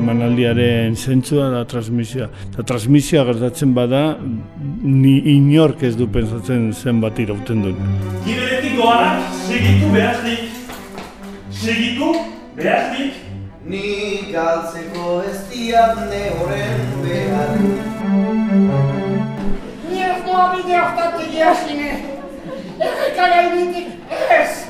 emanaldiaren zentzua da transmisioa. Eta transmisioa gertatzen bada, ni inork ez du pensatzen zenbat irauten duen. Giberetik doanak, segitu behaznik. Segitu behaznik. Ni galtzeko ez diat ne horren behar. Ni ez doa bide hortatik jasine. Errekara ez.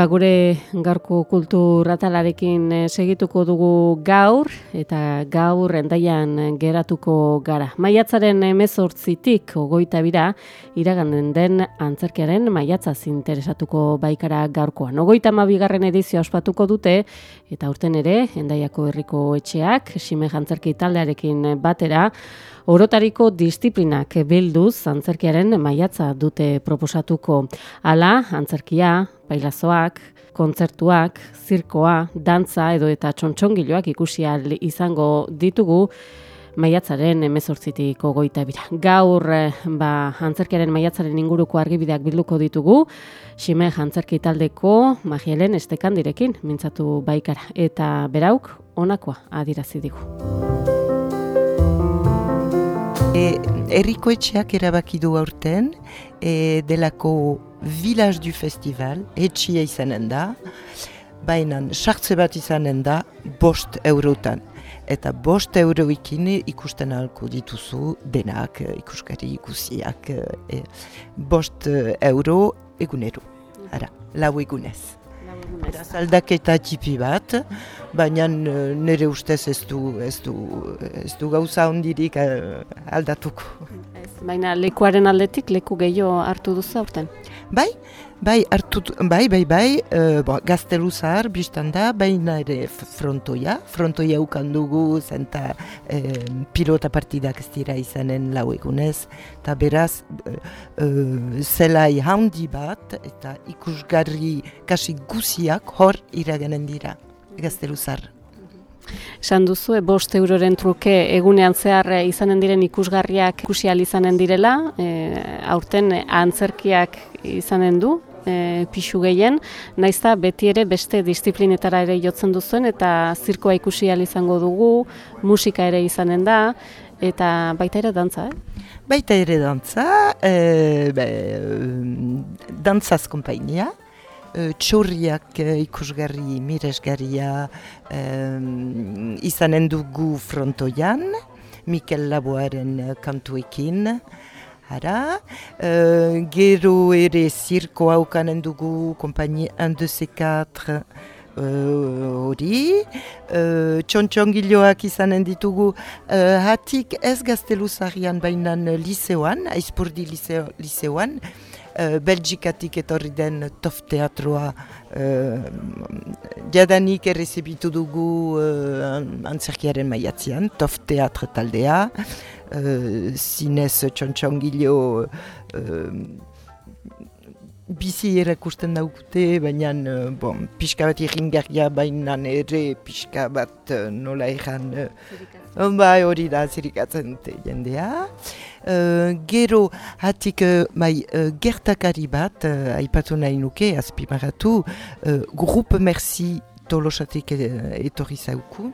Ba, gure gaurko kulturatalarekin eh, segituko dugu gaur eta gaur endaian geratuko gara. Maiatzaren emezortzitik ogoita bira iraganen den antzerkiaren maiatzaz interesatuko baikara gaurkoan. Ogoita mabigarren edizio ospatuko dute eta urten ere endaiako herriko etxeak sime antzerki taldearekin batera Orotariko disiplinak bilduz antzerkiaren maiatza dute proposatuko. Hala, antzerkia, bailazoak, kontzertuak, zirkoa, dantza edo eta txontxongiloak ikusi izango ditugu maiatzaren emezortzitiko goita bira. Gaur, eh, ba, antzerkiaren maiatzaren inguruko argibideak bilduko ditugu, Xime antzerki taldeko magielen estekan direkin, mintzatu baikara. Eta berauk, onakoa adirazi digu. E, erriko etxeak erabaki du aurten, e, delako Village du Festival, etxia izanen da, baina sartze bat izanen da bost eurotan. Eta bost euroikin ikusten alko dituzu denak, ikuskari ikusiak, e, bost euro egunero, ara, lau egunez. Beraz aldaketa tipi bat, baina nire ustez ez du, ez du, ez du gauza ondirik aldatuko. Baina lekuaren aldetik leku gehiago hartu duzu aurten? Bai, bai, hartu, bai, bai, bai, uh, bo, gaztelu zahar biztan da, baina ere frontoia, frontoia ukan dugu, zenta eh, pilota partidak ez dira izanen lau egunez, eta beraz, uh, zelai handi bat, eta ikusgarri kasi guziak hor iraganen dira, gaztelu zahar. Esan duzu, e, bost euroren truke egunean zehar e, izanen diren ikusgarriak ikusi izanen direla, e, aurten antzerkiak izanen du, e, pixu gehien, naizta beti ere beste disiplinetara ere jotzen duzuen, eta zirkoa ikusi izango dugu, musika ere izanen da, eta baita ere dantza, eh? Baita ere dantza, e, be, dantzaz kompainia, Eh, txurriak uh, ikusgarri miresgarria um, izanen dugu frontoian, Mikel Laboaren kantuekin. Ara, uh, gero ere zirko haukanen dugu, kompainie 1, 2, 4, hori, uh, txontxongiloak izanen ditugu, uh, hatik ez gazteluzarian bainan liseoan, aizpurdi liseoan, uh, Belgikatik etorri den tof teatroa uh, jadanik errezibitu dugu uh, antzerkiaren maiatzean, tof teatro taldea, uh, zinez txontxongilo uh, bizi erakusten daukute, baina bon, pixka bat irringarria baina ere pixka bat nola erran... Bai hori da zirikatzen dute jendea. Uh, gero hatik uh, mai, uh, gertakari bat, uh, aipatu nahi nuke, azpimaratu, uh, Grup Merci tolosatik etorri zauku.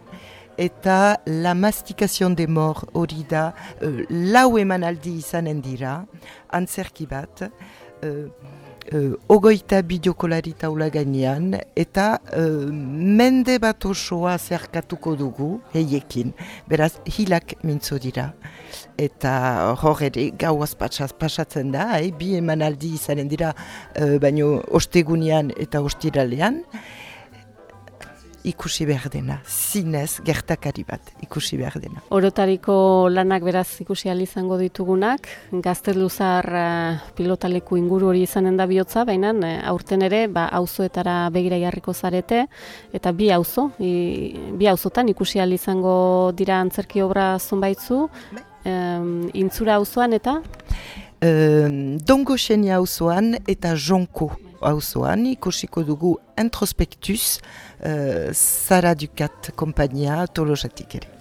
Eta la mastikazion de mor hori da, uh, lau emanaldi izanen dira, antzerki bat, uh, uh, ogoita bideokolari taula gainean, eta uh, mende bat osoa zerkatuko dugu, heiekin, beraz, hilak mintzo dira. Eta hor ere gauaz pasatzen da, eh? bi emanaldi izanen dira, uh, baino ostegunian eta ostiralean, ikusi behar dena, zinez gertakari bat ikusi behar dena. Orotariko lanak beraz ikusi izango ditugunak, gazteluzar uh, pilotaleku inguru hori izanen da bihotza, baina eh, aurten ere ba, auzoetara begira jarriko zarete, eta bi auzo, i, bi auzotan ikusi izango dira antzerki obra zonbaitzu, um, intzura auzoan eta? Uh, Dongo Xenia auzoan eta Jonko auzoan ikusiko dugu introspektuz uh, Zara Ducat kompainia tolosatik ere.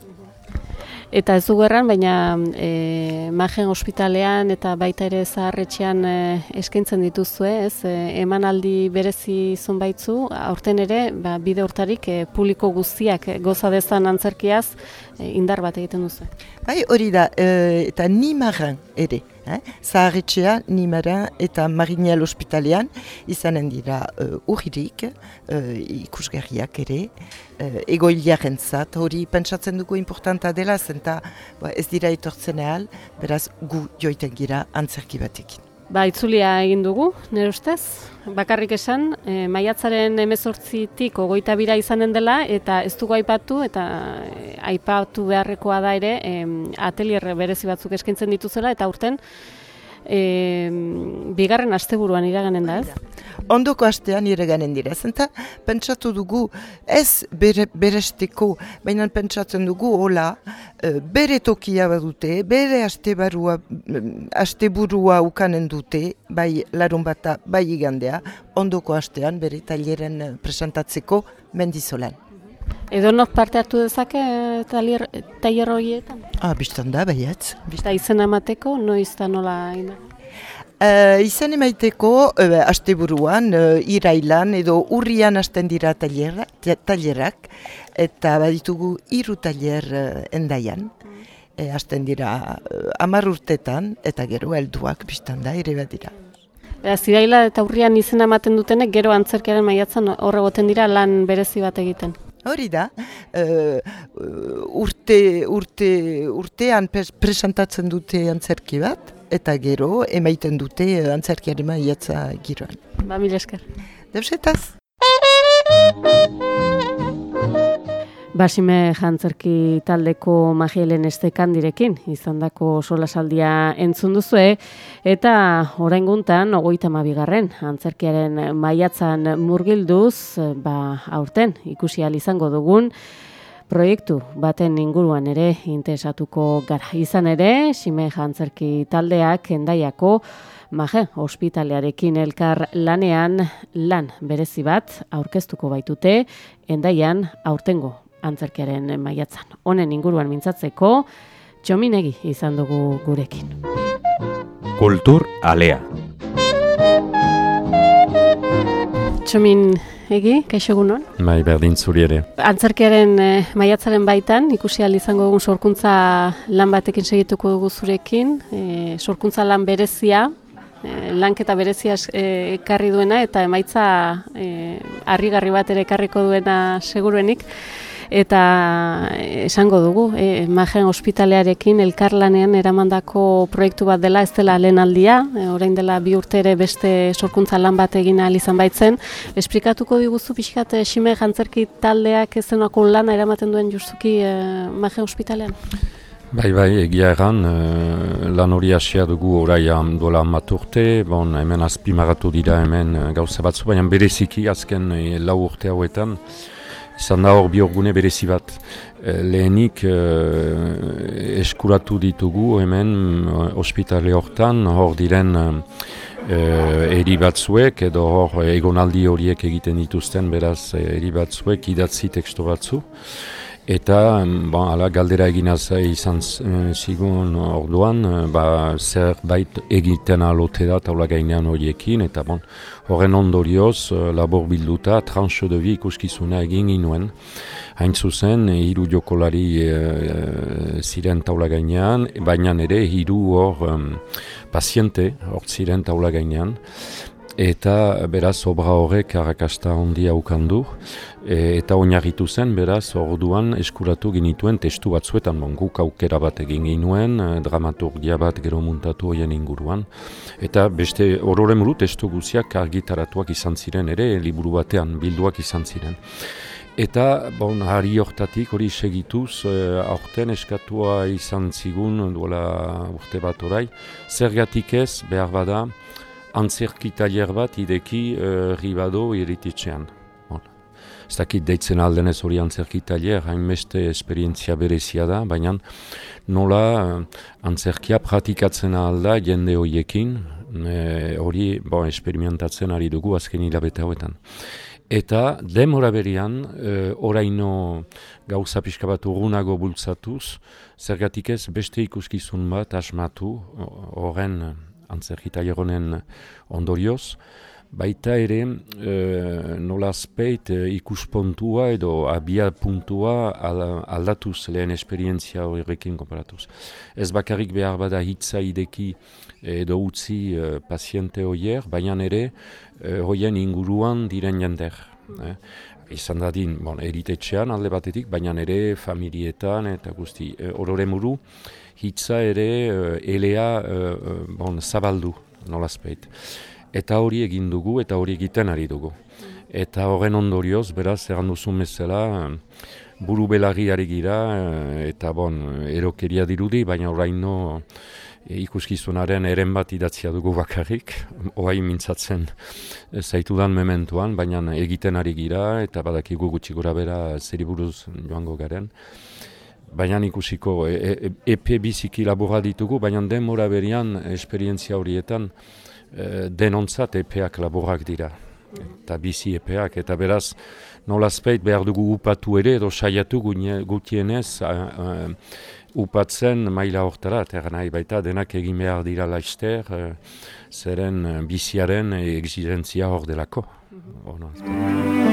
Eta ez dugu erran, baina e, magen ospitalean eta baita ere zaharretxean e, eskaintzen dituzue, ez? E, emanaldi berezi zonbaitzu, aurten ere, ba, bide hortarik e, publiko guztiak goza dezan antzerkiaz e, indar bat egiten duzu. Bai, hori da, e, eta ni magen ere. Eh? Zaharretxea, Nimara eta Marinel Hospitalean izanen dira uh, urririk, uh, ikusgarriak ere, uh, egoiliaren zat, hori pentsatzen dugu importanta dela, zenta ba, ez dira etortzen ehal, beraz gu joiten gira antzerki batekin. Ba, itzulia egin dugu, nire ustez. Bakarrik esan, e, maiatzaren emezortzitik ogoita bira izanen dela, eta ez dugu aipatu, eta e, aipatu beharrekoa da ere, e, atelier berezi batzuk eskaintzen dituzela, eta urten, e, bigarren asteburuan iraganen da, ez? ondoko astean iraganen dira. Zenta, pentsatu dugu ez bere, beresteko, baina pentsatzen dugu hola, e, bere tokia badute, bere aste, barua, aste burua ukanen dute, bai larun bata, bai igandea, ondoko astean bere taileren presentatzeko mendizolan. Edo nok parte hartu dezake eh, tailer horietan? Ah, biztan da, baiatz. Eta izen amateko, noiz da nola ina? Uh, izan emaiteko, uh, asteburuan, uh, irailan edo urrian hasten dira tailerak, eta baditugu hiru tailer uh, endaian. E, hasten dira uh, amar urtetan, eta gero helduak biztan da, ere bat dira. Ziraila eta urrian izena ematen dutenek, gero antzerkiaren maiatzen horre goten dira lan berezi bat egiten. Hori da, uh, urte, urte, urtean presentatzen dute antzerki bat, eta gero emaiten dute antzerkiari maiatza giroan. Ba, mila esker. Deusetaz. Basime jantzerki taldeko magielen estekan direkin, izan dako solasaldia entzun duzue, eta orain guntan, ogoita mabigarren, antzerkiaren maiatzan murgilduz, ba, aurten, ikusi izango dugun, proiektu baten inguruan ere interesatuko gara. Izan ere, Sime Jantzerki taldeak endaiako maje ospitalearekin elkar lanean lan berezi bat aurkeztuko baitute endaian aurtengo antzerkiaren maiatzan. Honen inguruan mintzatzeko, txominegi izan dugu gurekin. Kultur alea. Txomin egi, kaixo egunon? Bai, berdin zuri ere. Antzerkiaren e, maiatzaren baitan, ikusi izango dugun sorkuntza lan batekin segituko dugu zurekin, e, sorkuntza lan berezia, e, lanketa berezia ekarri duena, eta emaitza e, harrigarri bat ere ekarriko duena seguruenik eta esango dugu, e, Magen ospitalearekin elkarlanean eramandako proiektu bat dela, ez dela lehen aldia, e, orain dela bi urte ere beste sorkuntza lan bat egin ahal izan baitzen. Esplikatuko diguzu pixkat e, Xime Jantzerki taldeak ezenako lana eramaten duen justuki e, Magen ospitalean? Bai, bai, egia egan, e, lan hori hasia dugu oraian duela urte, bon, hemen azpimagatu dira hemen gauza batzu, baina bereziki azken e, lau urte hauetan, izan da hor biorgune berezi bat. E, lehenik e, eskuratu ditugu hemen e, ospitale hortan, hor diren e, eri batzuek edo hor egonaldi horiek egiten dituzten beraz eri batzuek idatzi teksto batzu. Eta, ba, ala, galdera eginaz izan zigun orduan, ba, zer bait egiten alote da taula gainean horiekin, eta bon, horren ondorioz, labor bilduta, transo de ikuskizuna egin inuen. Hain zuzen, hiru jokolari e, ziren taula gainean, baina ere hiru hor um, paziente hor ziren taula gainean. Eta beraz obra horrek harrakasta handia ukandu. E, eta oinarritu zen beraz orduan eskuratu ginituen testu batzuetan bon, guk aukera bat egin ginuen e, dramaturgia bat gero muntatu hoien inguruan. Eta beste ororen testu guziak argitaratuak izan ziren ere liburu batean bilduak izan ziren. Eta, bon, hari hortatik hori segituz, uh, aurten eskatua izan zigun, duela urte bat orai, zergatik ez, behar bada, antzerki talier bat ideki uh, ribado irititzean. Bon. Ez dakit deitzen aldenez hori antzerki talier, hainbeste esperientzia berezia da, baina nola uh, antzerkia pratikatzen alda jende horiekin, hori bon, esperimentatzen ari dugu azken hilabete hauetan. Eta demora berian, e, oraino gauza pixka bat urrunago bultzatuz, zergatik ez beste ikuskizun bat asmatu horren antzerkita jeronen ondorioz, baita ere e, nola azpeit e, ikuspontua edo abia puntua aldatuz lehen esperientzia horrekin komparatuz. Ez bakarrik behar bada hitza ideki edo utzi e, paziente horier, baina ere Eh, hoien inguruan diren jender. Eh? Izan dadin, bon, eritetxean alde batetik, baina ere familietan eta guzti. E, orore muru, hitza ere eh, elea bon, zabaldu nolazpeit. Eta hori egin dugu eta hori egiten ari dugu. Eta horren ondorioz, beraz, eran duzu mesela, buru belagi gira, eta bon, erokeria dirudi, baina oraino ikuskizunaren eren bat idatzia dugu bakarrik, oai mintzatzen zaitudan mementuan, baina egiten ari gira eta badakigu gutxi gura bera zeriburuz joango garen. Baina ikusiko e, e, epe biziki laborra ditugu, baina denbora berian esperientzia horietan e, denontzat epeak laborrak dira. Eta bizi epeak, eta beraz nolazpeit behar dugu upatu ere edo saiatu gutienez upatzen maila hortara, eta nahi baita denak egin behar dira laizter, uh, zeren biziaren exigentzia hor delako. Mm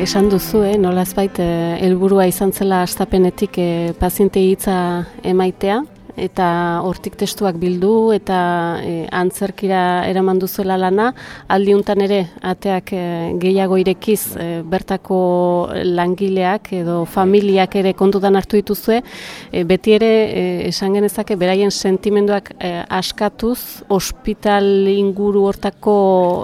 Esan duzu, eh, nolazbait, eh, helburua izan zela astapenetik eh, paziente hitza emaitea, eta hortik testuak bildu eta e, antzerkira eraman duzuela lana, aldiuntan ere ateak e, gehiago irekiz e, bertako langileak edo familiak ere kontutan hartu dituzue, e, beti ere e, esan genezake beraien sentimenduak askatuz ospital inguru hortako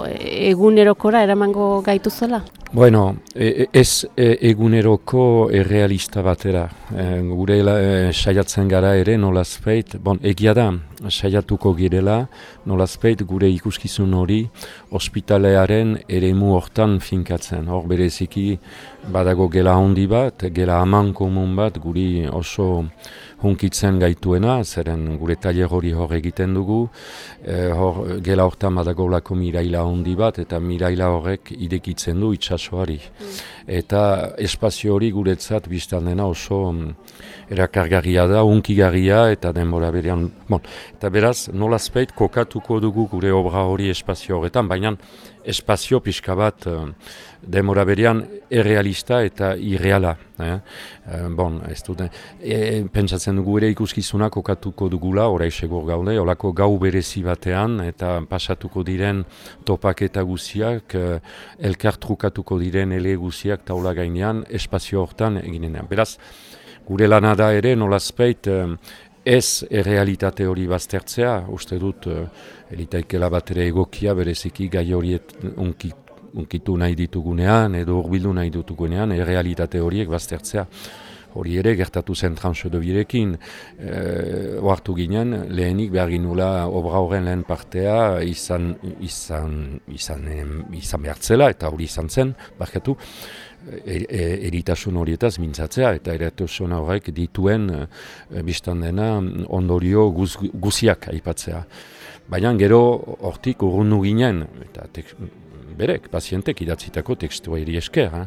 egunerokora eramango gaituzuela? Bueno, e, e, ez e, eguneroko errealista batera. gure e, saiatzen gara ere nolazpeit, bon, egia da, saiatuko girela, nolazpeit gure ikuskizun hori ospitalearen eremu hortan finkatzen. Hor bereziki badago gela handi bat, gela aman komun bat, guri oso hunkitzen gaituena, zeren gure taller hori hor egiten dugu, e, hor, gela hortan badago lako miraila handi bat, eta miraila horrek idekitzen du itxasoari. Mm. Eta espazio hori guretzat biztan dena oso um, erakargarria da, hunkigarria eta denbora berean. Bon, eta beraz, nolazpeit kokatuko dugu gure obra hori espazio horretan, baina espazio pixka bat uh, demora berean errealista eta irreala. Eh? Uh, bon, ez dute, e, pentsatzen dugu ere ikuskizunak kokatuko dugula, orai segur gaude, olako gau berezi batean eta pasatuko diren topak eta guziak, uh, elkar trukatuko diren ele guziak taula gainean, espazio hortan eginenean. Beraz, gure lanada ere nolazpeit uh, ez errealitate hori baztertzea, uste dut uh, elitaikela bat ere egokia bereziki gai horiet unkitu nahi ditugunean edo urbildu nahi ditugunean errealitate horiek baztertzea. Hori ere gertatu zen transo birekin, e, oartu ginen, lehenik behar ginula obra horren lehen partea izan, izan, izan, izan behartzela eta hori izan zen, barkatu, e, e, eritasun horietaz mintzatzea eta eritasun horrek dituen e, biztan dena ondorio guz, guziak aipatzea. Baina gero hortik urrundu ginen, eta tek, berek, pazientek idatzitako tekstua eri esker. Eh?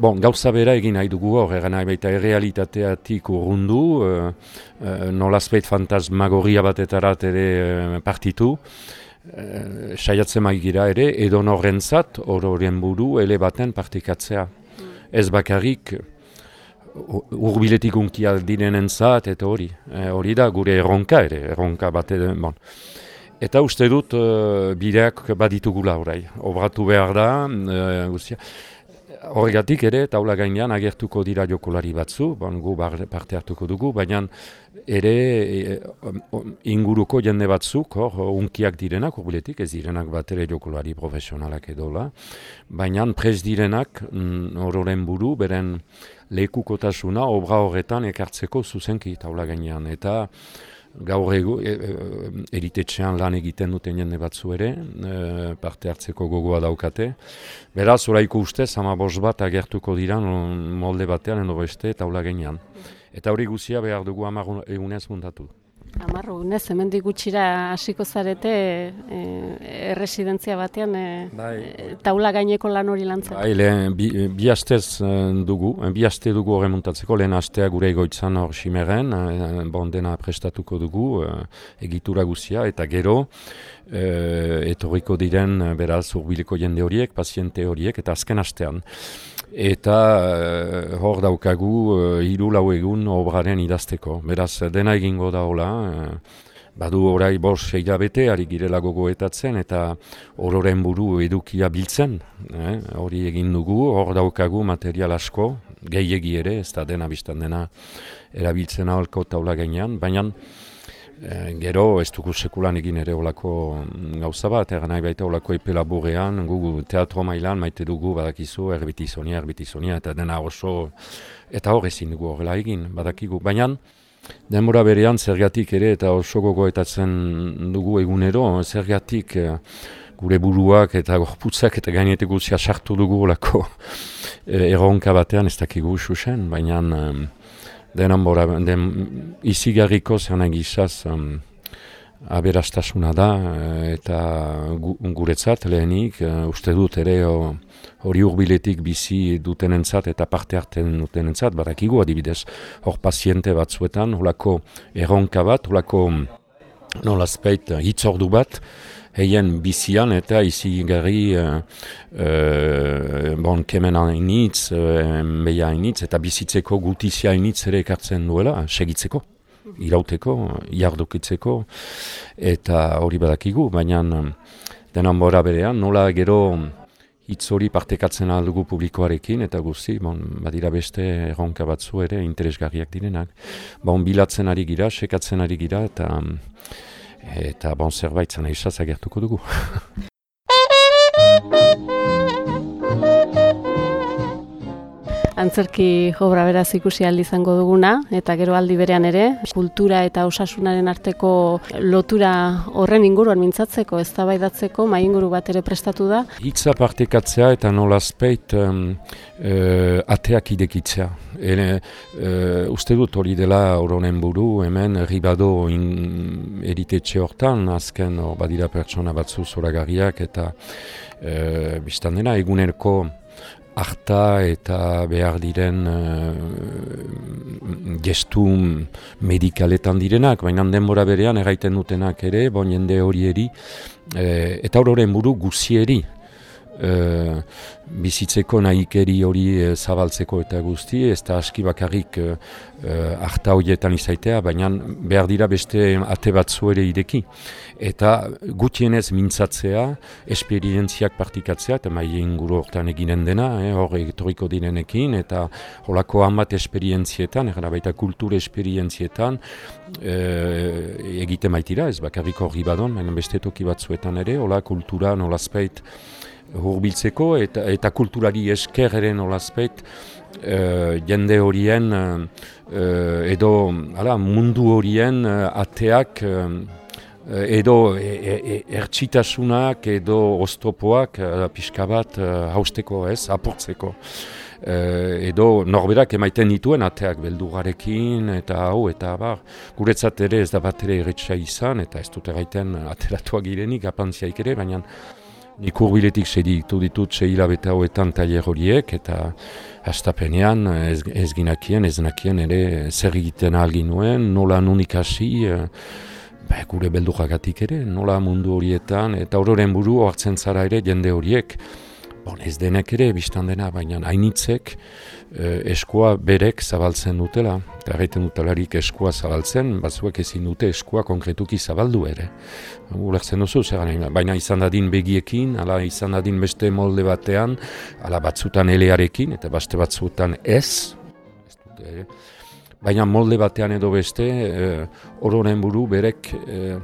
Bon, gauza bera egin nahi dugu hor, egan nahi baita errealitateatik urrundu, uh, uh, nolazpeit fantasmagoria batetarat ere uh, partitu, uh, saiatzen maigira ere, edo norrentzat, horren buru, ele baten partikatzea. Ez bakarrik, urbiletik unkia direnen zat, eta hori. hori da, gure erronka ere, erronka bat bon. Eta uste dut uh, bideak baditugula orai. Obratu behar da, uh, Horregatik ere, taula gainean agertuko dira jokolari batzu, bon, gu parte hartuko dugu, baina ere e, inguruko jende batzuk, hor, unkiak direnak, urbiletik, ez direnak bat ere jokolari profesionalak edola, baina prez direnak, mm, ororen buru, beren lekukotasuna obra horretan ekartzeko zuzenki taula gainean. Eta gaur egu, e, e, eritetxean lan egiten duten jende batzu ere, e, parte hartzeko gogoa daukate. Beraz, oraiko ustez, ama bat agertuko dira molde batean edo beste taula gainean. Eta hori guzia behar dugu hamar egunez mundatu. Amarru, nez, hemendik gutxira hasiko zarete e, erresidentzia batean e, Bai. e, taula gaineko lan hori lantzen. Bai, lehen, bi, bi astez eh, dugu, eh, bi aste dugu horre muntatzeko, lehen astea gure egoitzan hor simeren, eh, bon dena prestatuko dugu, eh, egitura guzia, eta gero, eh, etorriko diren, eh, beraz, urbileko jende horiek, paziente horiek, eta azken astean. Eta eh, hor daukagu uh, hiru lau egun obraren idazteko. Beraz, dena egingo da hola, eh, badu orai bos hilabete, ari girela gogoetatzen, eta ororen buru edukia biltzen, eh, hori egin dugu, hor daukagu material asko, gehiegi ere, ez da dena biztan dena erabiltzen aholko taula gainean, baina eh, gero ez dugu sekulan egin ere olako mm, gauza bat, eran nahi baita olako epe laburrean, gugu teatro mailan maite dugu badakizu, erbitizonia, erbitizonia, eta dena oso, eta hor ezin dugu horrela egin, badakigu, baina denbora berean zergatik ere eta oso gogoetatzen dugu egunero, zergatik eh, gure buruak eta gorputzak eta gainetik guzia sartu dugu olako eh, erronka batean ez dakigu xuxen, baina eh, denan bora, den izigarriko zer nahi gizaz um, aberastasuna da eh, eta gu, guretzat lehenik eh, uste dut ere hori urbiletik bizi dutenentzat eta parte hartzen dutenentzat, badakigu adibidez, hor paziente batzuetan, holako erronka bat, holako nolazpeit hitzordu bat, heien bizian eta izigarri uh, uh, bon, kemen hainitz, uh, beia hainitz, eta bizitzeko gutizia hainitz ere ekartzen duela, segitzeko, irauteko, jardukitzeko, eta hori badakigu, baina um, denan bora berean, nola gero hitz hori partekatzen aldugu publikoarekin, eta guzti, bon, badira beste erronka batzu ere interesgarriak direnak. Bon, bilatzen ari gira, sekatzen ari gira, eta eta bon zerbait zan agertuko dugu. Antzerki obra beraz ikusi aldi izango duguna, eta gero aldi berean ere, kultura eta osasunaren arteko lotura horren inguruan mintzatzeko, eztabaidatzeko mai inguru bat ere prestatu da. Hitza partekatzea eta nolazpeit um, uh, ateak idekitzea. Ere, uh, uste dut hori dela oronen buru, hemen ribado in, eritetxe hortan, azken hor badira pertsona batzu zoragarriak eta uh, biztan dena egunerko harta eta behar diren uh, gestu medikaletan direnak, baina denbora berean erraiten dutenak ere, bon jende horieri, eh, eta hororen buru guzieri, eh, bizitzeko nahikeri hori eh, zabaltzeko eta guzti, ez da aski bakarrik uh, harta horietan izaitea, baina behar dira beste ate batzu ere ideki. Eta gutienez mintzatzea, esperientziak partikatzea, eta mai inguru hortan eginen dena, eh, hor etorriko direnekin, eta holako hamat esperientzietan, egara baita kultur esperientzietan, eh, egite maitira, ez bakarrik horri badon, baina beste toki batzuetan ere, hola kultura nolazpeit hurbiltzeko eta, eta kulturari esker ere nolazpeit uh, jende horien uh, edo ala, mundu horien uh, ateak edo e, e, e, ertsitasunak edo oztopoak pixka bat hausteko ez, apurtzeko. Uh, edo norberak emaiten dituen ateak beldugarekin eta hau eta bar guretzat ere ez da bat ere izan eta ez dut erraiten ateratuak girenik apantziaik ere, baina Nik urbiletik seditu ditut sei hilabete hauetan tailer horiek eta hastapenean ez, ez ginakien, ez nakien ere zer egiten algin nuen, nola nun ikasi, e, ba, gure belduragatik ere, nola mundu horietan, eta ororen buru hartzen zara ere jende horiek bon, ez denek ere, biztan dena, baina hainitzek eh, eskua berek zabaltzen dutela, eta egiten dutelarik eskua zabaltzen, batzuek ezin dute eskua konkretuki zabaldu ere. Ulertzen duzu, zer baina izan dadin begiekin, ala izan dadin beste molde batean, ala batzutan elearekin, eta baste batzutan ez, ez dute, baina molde batean edo beste, eh, ororen buru berek eh,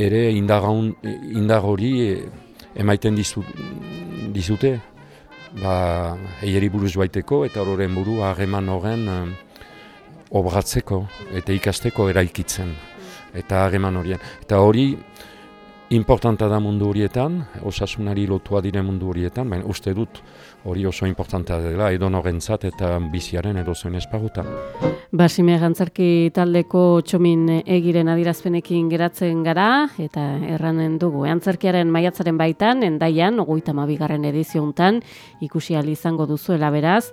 ere indagaun, indar hori eh, emaiten dizu, dizute, ba, eieri buruz baiteko eta ororen buru harreman horren eh, obratzeko eta ikasteko eraikitzen eta harreman horien. Eta hori, importanta da mundu horietan, osasunari lotua dire mundu horietan, baina uste dut hori oso importanta dela edo norentzat eta biziaren edo zoen espagutan. Basime gantzarki taldeko txomin egiren adirazpenekin geratzen gara eta erranen dugu. Antzarkiaren maiatzaren baitan, endaian, ogoita mabigarren ediziontan, ikusi izango duzuela beraz,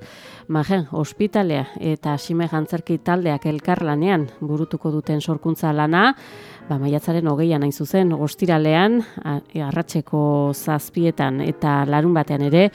Magen, ospitalea eta Sime Gantzarki taldeak elkarlanean burutuko duten sorkuntza lana, ba, maiatzaren hogeian hain zuzen, ostiralean, arratseko zazpietan eta larun batean ere,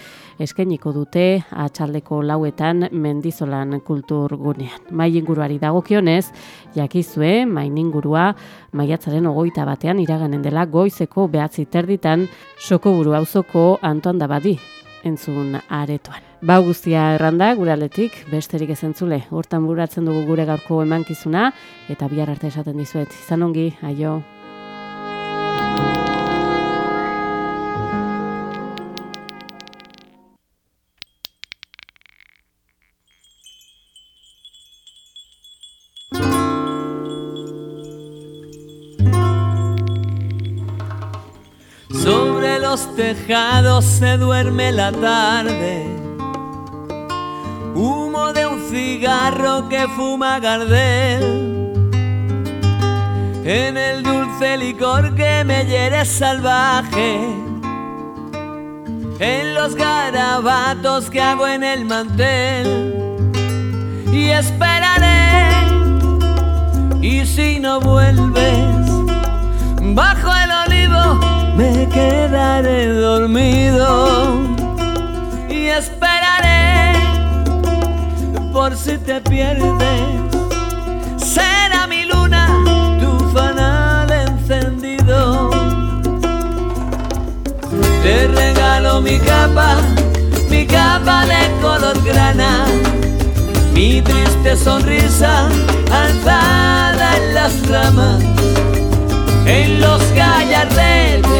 eskainiko dute atxaldeko lauetan mendizolan kultur gunean. Mai inguruari dagokionez, jakizue, main ingurua, maiatzaren ogoita batean iraganen dela goizeko behatzi terditan, soko buru hauzoko Antoan Dabadi, entzun aretoan. Ba guztia erranda, gure aletik, besterik ezentzule, hortan buratzen dugu gure gaurko emankizuna, eta bihar arte esaten dizuet. Izan ongi, aio. Los tejados se duerme la tarde. Humo de un cigarro que fuma Gardel. En el dulce licor que me hiere salvaje. En los garabatos que hago en el mantel. Y esperaré. Y si no vuelves, bajo el me quedaré dormido y esperaré por si te pierdes. Será mi luna tu fanal encendido. Te regalo mi capa, mi capa de color grana, mi triste sonrisa alzada en las ramas en los gallardetes,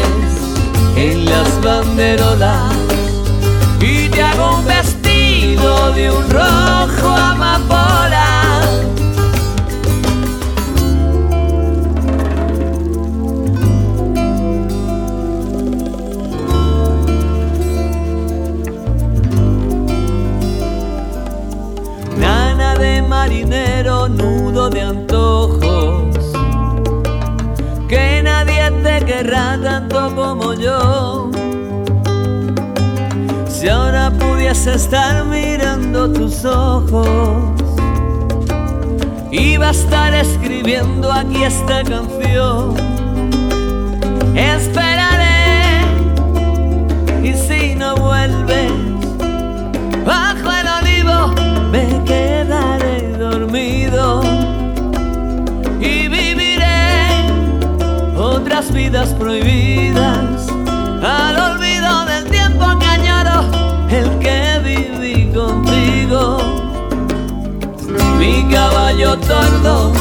en las banderolas, y te hago un vestido de un rojo amapola. Nana de marinero, nudo de antojos pudiese estar mirando tus ojos, iba a estar escribiendo aquí esta canción. Esperaré. Y si no vuelves, bajo el olivo me quedaré dormido. Y viviré otras vidas prohibidas mi caballo tordo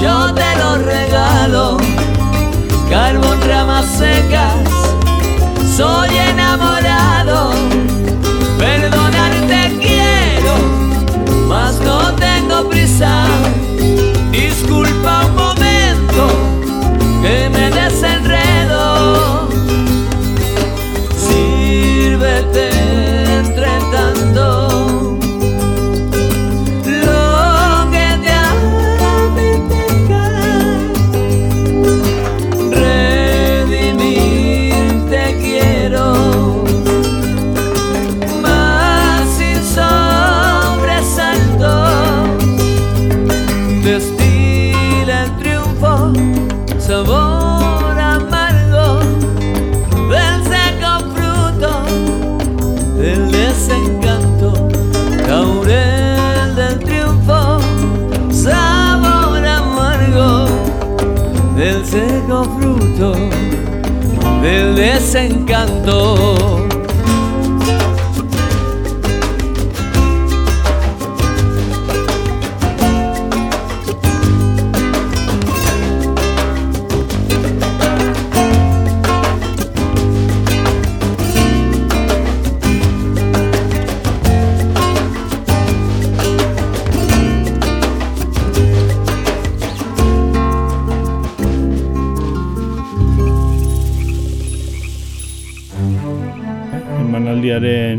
yo te lo regalo desencanto.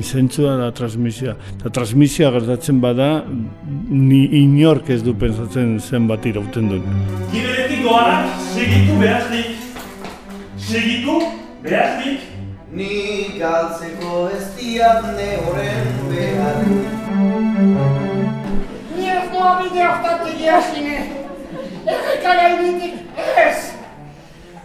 Zentzua da transmisioa. Eta transmisioa gertatzen bada, ni inork ez du pensatzen zenbat irauten duen. Giberetik doanak segitu behaznik. Segitu behaznik. Ni galtzeko ez diatne horren behar Ni ez noa bide hortatik jasine. Erreka gainetik ez.